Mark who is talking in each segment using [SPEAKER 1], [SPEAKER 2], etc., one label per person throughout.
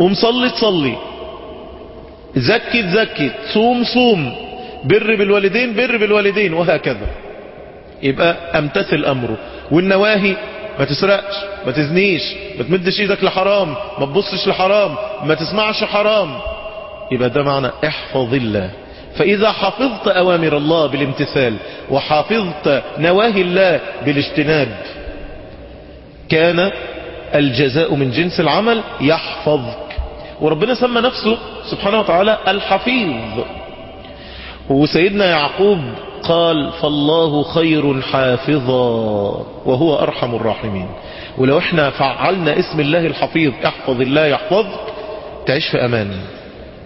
[SPEAKER 1] ومصلي تصلي. زكي تزكي. صوم صوم. بر بالوالدين بر بالوالدين وهكذا. يبقى أمتثل امره والنواهي ما تسرقش ما تزنيش ما تمدش إيدك لحرام ما تبصش لحرام ما تسمعش حرام. يبقى ده معنى احفظ الله. فإذا حفظت أوامر الله بالامتثال وحفظت نواهي الله بالاجتناب كان الجزاء من جنس العمل يحفظك وربنا سمى نفسه سبحانه وتعالى الحفيظ. وسيدنا يعقوب قال فالله خير حافظا وهو أرحم الراحمين. ولو إحنا فعلنا اسم الله الحفيظ احفظ الله يحفظك تعيش في أمان.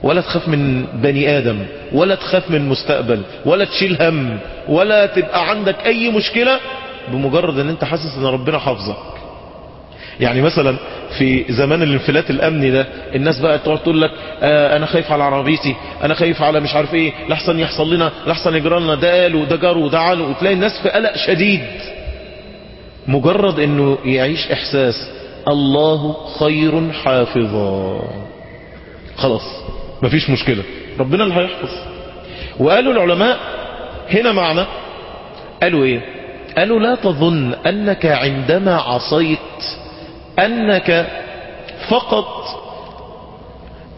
[SPEAKER 1] ولا تخاف من بني آدم ولا تخاف من مستقبل ولا تشيل هم ولا تبقى عندك أي مشكلة بمجرد إن أنت حاسس إن ربنا حافظك. يعني مثلا في زمان الانفلات الأمني ده الناس بقى تقعد تقول لك آه أنا خايف على عربيتي أنا خايف على مش عارف إيه لحسن يحصل لنا لحسن يجرى لنا ده قال وده جار وده عال وتلاقي الناس في قلق شديد. مجرد إنه يعيش إحساس الله خير حافظا. خلاص مفيش مشكلة. ربنا اللي هيحفظ. وقالوا العلماء هنا معنى قالوا إيه؟ قالوا لا تظن أنك عندما عصيت أنك فقط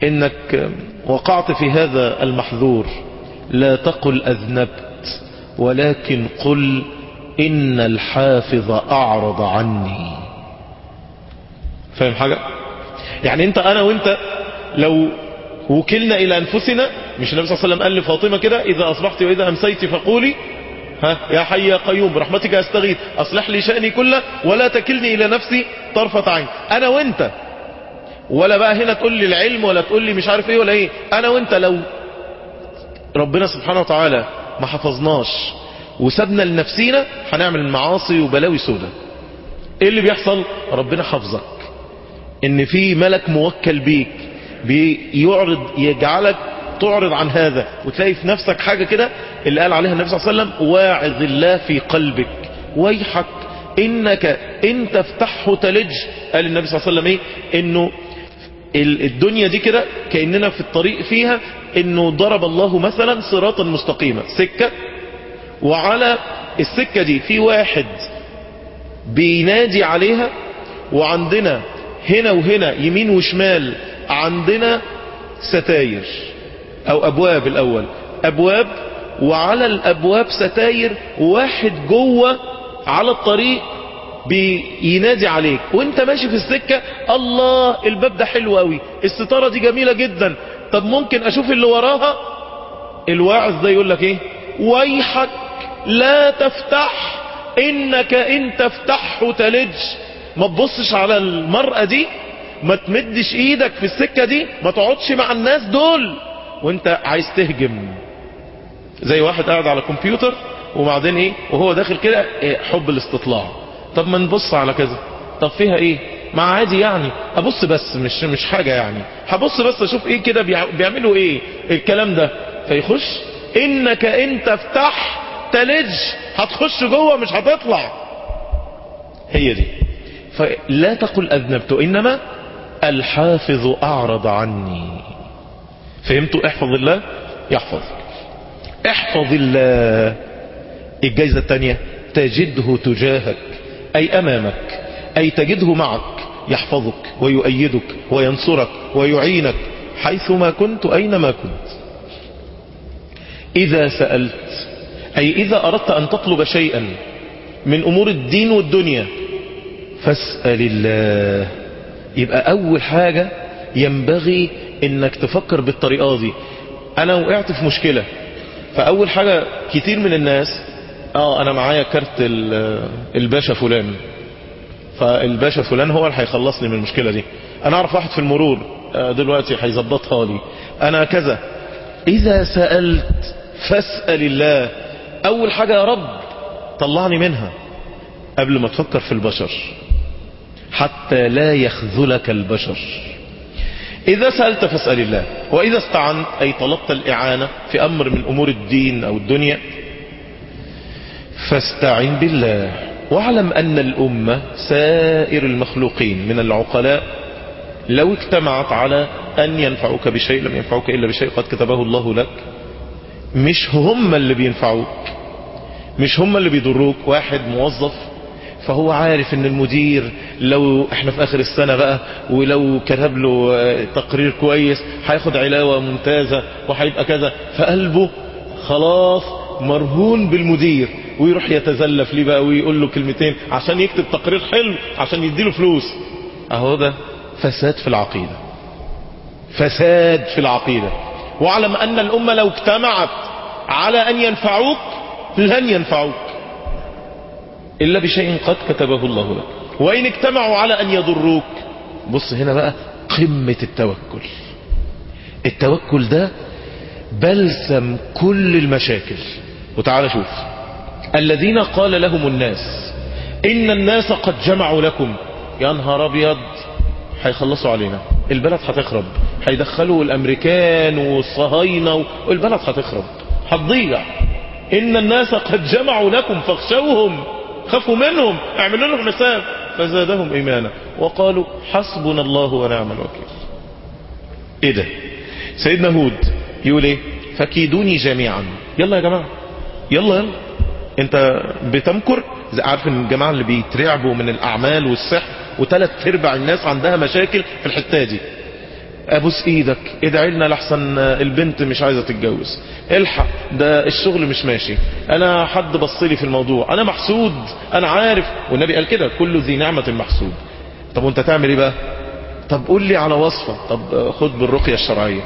[SPEAKER 1] إنك وقعت في هذا المحذور لا تقل أذنبت ولكن قل إن الحافظ أعرض عني. فاهم حاجة؟ يعني أنت أنا وأنت لو وكلنا إلى أنفسنا مش النبي صلى الله عليه وسلم قال لفاطمة كده إذا أصبحت وإذا أمسيت فقولي ها يا حي يا قيوم برحمتك أستغيث. أصلح لي شأني كله ولا تكلني إلى نفسي طرفة عين. أنا وأنت. ولا بقى هنا تقول لي العلم ولا تقول لي مش عارف إيه ولا إيه. أنا وأنت لو ربنا سبحانه وتعالى ما حفظناش وسبنا لنفسينا هنعمل معاصي وبلاوي سودة. إيه اللي بيحصل؟ ربنا حفظك. إن في ملك موكل بيك بيعرض يجعلك تعرض عن هذا وتلاقي في نفسك حاجة كده اللي قال عليها النبي صلى الله عليه وسلم واعظ الله في قلبك. ويحك. إنك إن تفتحه تلج. قال النبي صلى الله عليه وسلم إيه؟ إنه الدنيا دي كده كأننا في الطريق فيها إنه ضرب الله مثلا صراطا مستقيمة سكة. وعلى السكة دي في واحد بينادي عليها وعندنا هنا وهنا يمين وشمال عندنا ستاير. أو أبواب الأول. أبواب وعلى الأبواب ستاير واحد جوه على الطريق بينادي عليك. وأنت ماشي في السكة الله الباب ده حلو قوي الستارة دي جميلة جدا. طب ممكن أشوف اللي وراها؟ الواعظ ده يقول لك إيه؟ ويحك لا تفتح إنك إن تفتحه تلج. ما تبصش على المرأة دي ما تمدش إيدك في السكة دي ما تقعدش مع الناس دول. وانت عايز تهجم. زي واحد قاعد على كمبيوتر وبعدين إيه وهو داخل كده إيه حب الاستطلاع. طب ما نبص على كذا. طب فيها إيه؟ ما عادي يعني. أبص بس مش مش حاجة يعني. هبص بس أشوف إيه كده بيعملوا إيه الكلام ده. فيخش إنك إنت افتح تلج هتخش جوه مش هتطلع. هي دي. فلا تقل أذنبت إنما الحافظ أعرض عني. فهمتوا؟ احفظ الله. يحفظك احفظ الله. الجايزة الثانية. تجده تجاهك. أي أمامك. أي تجده معك. يحفظك ويؤيدك وينصرك ويعينك حيثما كنت أينما كنت. إذا سألت. أي إذا أردت أن تطلب شيئا من أمور الدين والدنيا فاسأل الله. يبقى أول حاجة ينبغي إنك تفكر بالطريقة دي. أنا وقعت في مشكلة. فأول حاجة كتير من الناس آه أنا معايا كارت الباشا فلان. فالباشا فلان هو اللي هيخلصني من المشكلة دي. أنا أعرف واحد في المرور دلوقتي هيظبطها لي. أنا كذا. إذا سألت فاسأل الله. أول حاجة يا رب طلعني منها. قبل ما تفكر في البشر حتى لا يخذلك البشر. إذا سألت فاسأل الله. وإذا استعنت أي طلبت الإعانة في أمر من أمور الدين أو الدنيا فاستعن بالله. واعلم أن الأمة سائر المخلوقين من العقلاء لو اجتمعت على أن ينفعوك بشيء لم ينفعوك إلا بشيء قد كتبه الله لك. مش هم اللي بينفعوك. مش هم اللي بيضروك. واحد موظف فهو عارف إن المدير لو إحنا في آخر السنة بقى ولو كتب له تقرير كويس هياخد علاوة ممتازة وهيبقى كذا. فقلبه خلاص مرهون بالمدير ويروح يتزلف ليه بقى ويقول له كلمتين عشان يكتب تقرير حلو عشان يديله فلوس. أهو ده فساد في العقيدة. فساد في العقيدة. واعلم أن الأمة لو اجتمعت على أن ينفعوك لن ينفعوك. إلا بشيء قد كتبه الله لك. وإن اجتمعوا على أن يضروك. بص هنا بقى قمة التوكل. التوكل ده بلسم كل المشاكل. وتعالى شوف. الذين قال لهم الناس إن الناس قد جمعوا لكم. يا نهار أبيض. هيخلصوا علينا. البلد هتخرب. هيدخلوا الأمريكان والصهاينة والبلد هتخرب. هتضيع. إن الناس قد جمعوا لكم فاخشوهم. خافوا منهم. اعملوا لهم حساب. فزادهم إيمانا. وقالوا حسبنا الله ونعم الوكيل. إيه ده؟ سيدنا هود يقول إيه؟ فكيدوني جميعا. يلا يا جماعة. يلا يلا. أنت بتمكر؟ عارف إن الجماعة اللي بيترعبوا من الأعمال والسحر وثلاث أرباع الناس عندها مشاكل في الحتة دي. ابوس إيدك ادعي لنا لحسن البنت مش عايزة تتجوز. الحق ده الشغل مش ماشي. أنا حد بصلي في الموضوع. أنا محسود أنا عارف. والنبي قال كده كل ذي نعمة محسود. طب وأنت تعمل إيه بقى؟ طب قول لي على وصفة. طب خد بالرقية الشرعية.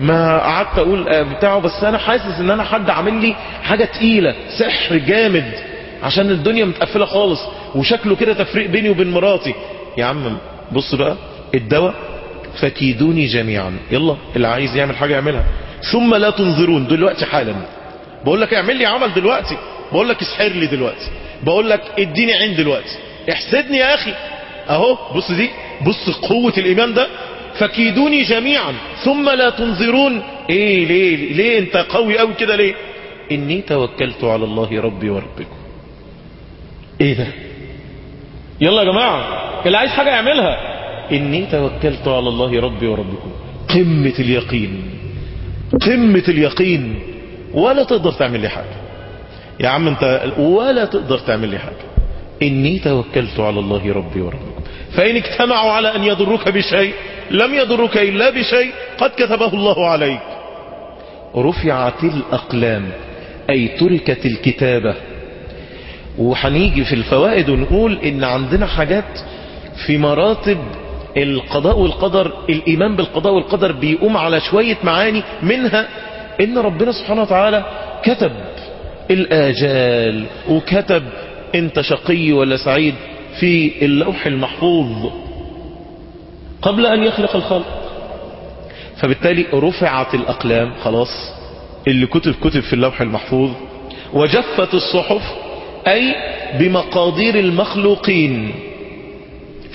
[SPEAKER 1] ما قعدت أقول بتاعه بس أنا حاسس إن أنا حد عامل لي حاجة تقيلة سحر جامد عشان الدنيا متقفلة خالص وشكله كده تفريق بيني وبين مراتي. يا عم بص بقى الدواء فكيدوني جميعا. يلا اللي عايز يعمل حاجة يعملها. ثم لا تنظرون دلوقتي حالا. بقول لك اعمل لي عمل دلوقتي. بقول لك اسحر لي دلوقتي. بقول لك اديني عين دلوقتي. احسدني يا أخي. أهو بص دي بص قوة الإيمان ده. فكيدوني جميعا. ثم لا تنظرون. إيه ليه ليه أنت قوي قوي كده ليه؟ إني توكلت على الله ربي وربكم. إيه ده؟ يلا يا جماعة اللي عايز حاجة يعملها. إني توكلت على الله ربي وربكم. قمة اليقين. قمة اليقين. ولا تقدر تعمل لي حاجة يا عم انت ولا تقدر تعمل لي حاجة إني توكلت على الله ربي وربكم. فإن اجتمعوا على أن يضرك بشيء لم يضرك إلا بشيء قد كتبه الله عليك. رفعت الأقلام أي تركت الكتابة. وحنيجي في الفوائد ونقول إن عندنا حاجات في مراتب القضاء والقدر الإيمان بالقضاء والقدر بيقوم على شوية معاني منها إن ربنا سبحانه وتعالى كتب الآجال وكتب أنت شقي ولا سعيد في اللوح المحفوظ قبل أن يخلق الخلق. فبالتالي رفعت الأقلام خلاص اللي كتب كتب في اللوح المحفوظ وجفت الصحف أي بمقادير المخلوقين.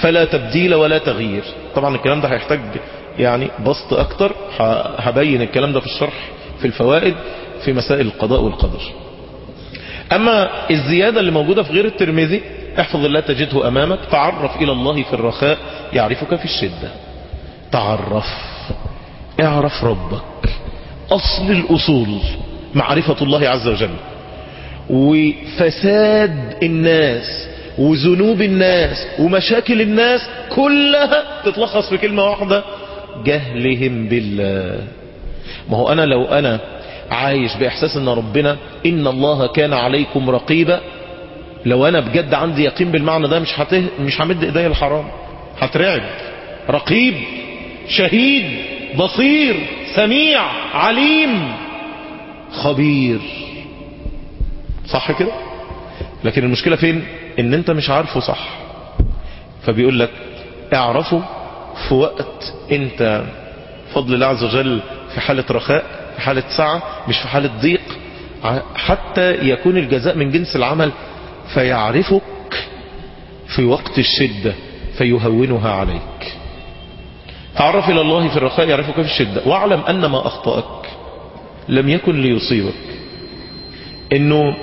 [SPEAKER 1] فلا تبديل ولا تغيير. طبعا الكلام ده هيحتاج يعني بسط أكتر. هبين الكلام ده في الشرح في الفوائد في مسائل القضاء والقدر. أما الزيادة اللي موجودة في غير الترمذي احفظ الله تجده أمامك. تعرف إلى الله في الرخاء يعرفك في الشدة. تعرف اعرف ربك. أصل الأصول معرفة الله عز وجل. وفساد الناس. وذنوب الناس ومشاكل الناس كلها تتلخص في كلمة واحدة جهلهم بالله. ما هو أنا لو أنا عايش بإحساس إن ربنا إن الله كان عليكم رقيبا لو أنا بجد عندي يقين بالمعنى ده مش هته... مش همد ايديا الحرام. هترعب. رقيب شهيد بصير سميع عليم خبير. صح كده؟ لكن المشكلة فين؟ إن أنت مش عارفه صح. فبيقول لك اعرفه في وقت أنت فضل الله عز وجل في حالة رخاء في حالة سعة مش في حالة ضيق. حتى يكون الجزاء من جنس العمل فيعرفك في وقت الشدة فيهونها عليك. تعرف إلى الله في الرخاء يعرفك في الشدة. واعلم أن ما أخطأك لم يكن ليصيبك. إنه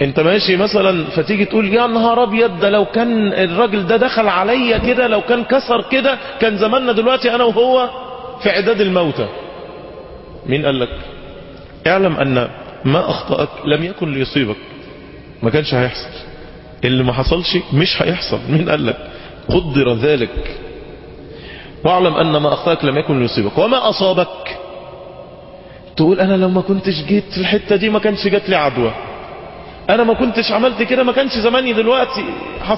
[SPEAKER 1] انت ماشي مثلا فتيجي تقول يا نهار أبيض ده لو كان الراجل ده دخل عليا كده لو كان كسر كده كان زماننا دلوقتي أنا وهو في عداد الموتى. مين قال لك؟ اعلم أن ما أخطأك لم يكن ليصيبك. ما كانش هيحصل. اللي ما حصلش مش هيحصل. مين قال لك؟ قدر ذلك. واعلم أن ما أخطأك لم يكن ليصيبك. وما أصابك؟ تقول أنا لو ما كنتش جيت في الحتة دي ما كانش جات لي عدوى. أنا ما كنتش عملت كده ما كانش زماني دلوقتي.